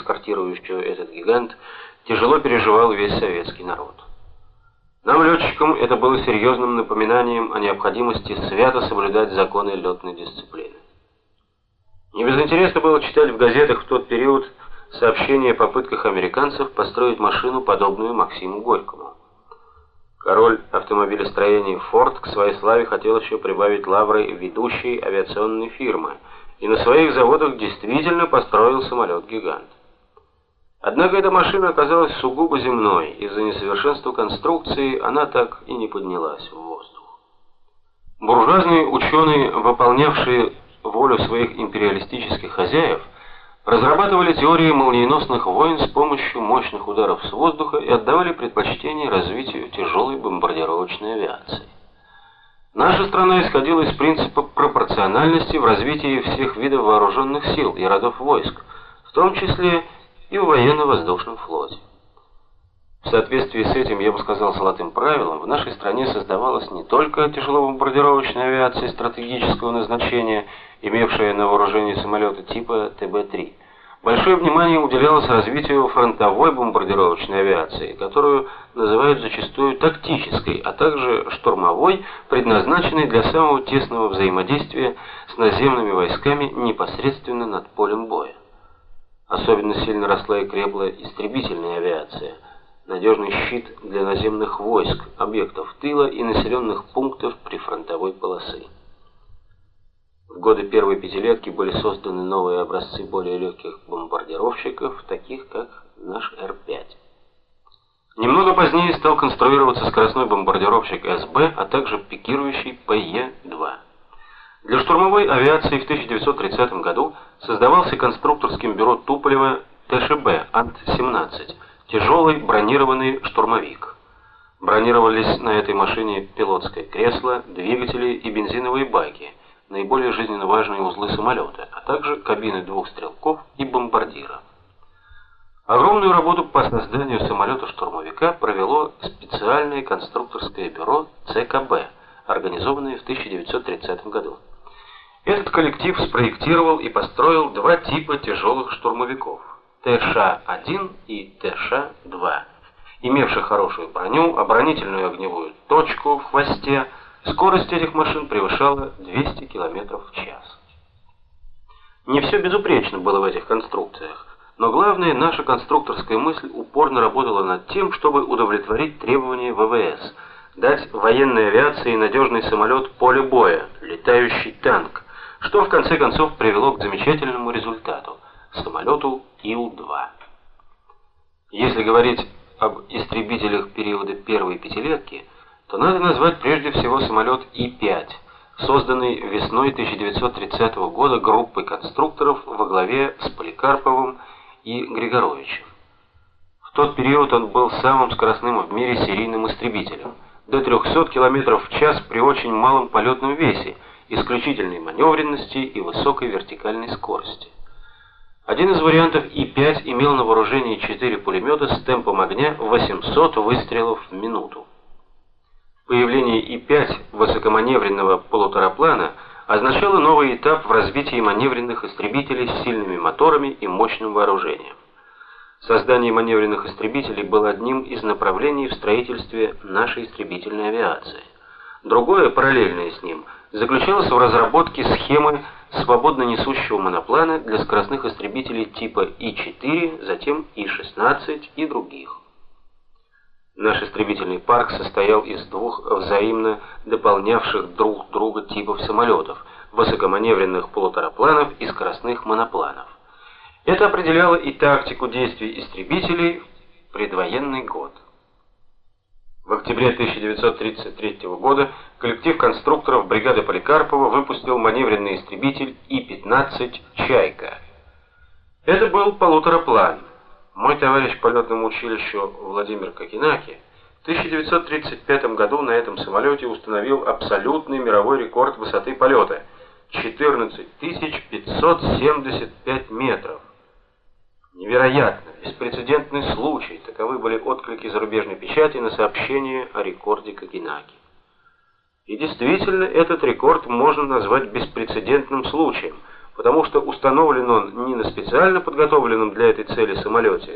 эскортирующего этот гигант, тяжело переживал весь советский народ. Нам, летчикам, это было серьезным напоминанием о необходимости свято соблюдать законы летной дисциплины. Не безинтересно было читать в газетах в тот период сообщения о попытках американцев построить машину, подобную Максиму Горькому. Король автомобилестроения Форд к своей славе хотел еще прибавить лавры ведущей авиационной фирмы, и на своих заводах действительно построил самолет-гигант. Однако эта машина оказалась сугубо земной, из-за несовершенства конструкции она так и не поднялась в воздух. Буржуазные ученые, выполнявшие волю своих империалистических хозяев, разрабатывали теории молниеносных войн с помощью мощных ударов с воздуха и отдавали предпочтение развитию тяжелой бомбардировочной авиации. Наша страна исходила из принципа пропорциональности в развитии всех видов вооруженных сил и родов войск, в том числе и в военно-воздушном флоте. В соответствии с этим, я бы сказал, золотым правилом, в нашей стране создавалась не только тяжелобомбардировочная авиация стратегического назначения, имевшая на вооружении самолеты типа ТБ-3. Большое внимание уделялось развитию фронтовой бомбардировочной авиации, которую называют зачастую тактической, а также штурмовой, предназначенной для самого тесного взаимодействия с наземными войсками непосредственно над полем боя. Особенно сильно росла и крепла истребительная авиация, надежный щит для наземных войск, объектов тыла и населенных пунктов прифронтовой полосы. В годы первой пятилетки были созданы новые образцы более легких бомбардировщиков, таких как наш Р-5. Немного позднее стал конструироваться скоростной бомбардировщик СБ, а также пикирующий ПЕ-2. Для штурмовой авиации в 1930 году создавался конструкторским бюро Туполева ТШБ Ант-17, тяжелый бронированный штурмовик. Бронировались на этой машине пилотское кресло, двигатели и бензиновые баки, наиболее жизненно важные узлы самолета, а также кабины двух стрелков и бомбардира. Огромную работу по созданию самолета-штурмовика провело специальное конструкторское бюро ЦКБ, организованное в 1930 году. Этот коллектив спроектировал и построил два типа тяжелых штурмовиков ТШ-1 и ТШ-2, имевших хорошую броню, оборонительную огневую точку в хвосте. Скорость этих машин превышала 200 км в час. Не все безупречно было в этих конструкциях, но главное, наша конструкторская мысль упорно работала над тем, чтобы удовлетворить требования ВВС, дать военной авиации надежный самолет поля боя, летающий танк, что в конце концов привело к замечательному результату – самолету Ил-2. Если говорить об истребителях периода первой пятилетки, то надо назвать прежде всего самолет И-5, созданный весной 1930 года группой конструкторов во главе с Поликарповым и Григоровичем. В тот период он был самым скоростным в мире серийным истребителем, до 300 км в час при очень малом полетном весе – исключительной маневренности и высокой вертикальной скорости. Один из вариантов И-5 имел на вооружении 4 пулемета с темпом огня 800 выстрелов в минуту. Появление И-5 высокоманевренного полутораплана означало новый этап в развитии маневренных истребителей с сильными моторами и мощным вооружением. Создание маневренных истребителей было одним из направлений в строительстве нашей истребительной авиации. Другое, параллельное с ним – заключалась в разработке схемы свободно несущего моноплана для скоростных истребителей типа И-4, затем И-16 и других. Наш истребительный парк состоял из двух взаимно дополнявших друг друга типов самолетов – высокоманевренных полуторапланов и скоростных монопланов. Это определяло и тактику действий истребителей в предвоенный год. В октябре 1933 года коллектив конструкторов бригады Поликарпова выпустил маневренный истребитель И-15 «Чайка». Это был полутораплан. Мой товарищ по летному училищу Владимир Кокинаки в 1935 году на этом самолете установил абсолютный мировой рекорд высоты полета – 14 575 метров. Невероятно, беспрецедентный случай, таковы были отклики зарубежной печати на сообщение о рекорде Кагинаки. И действительно, этот рекорд можно назвать беспрецедентным случаем, потому что установлен он не на специально подготовленном для этой цели самолете,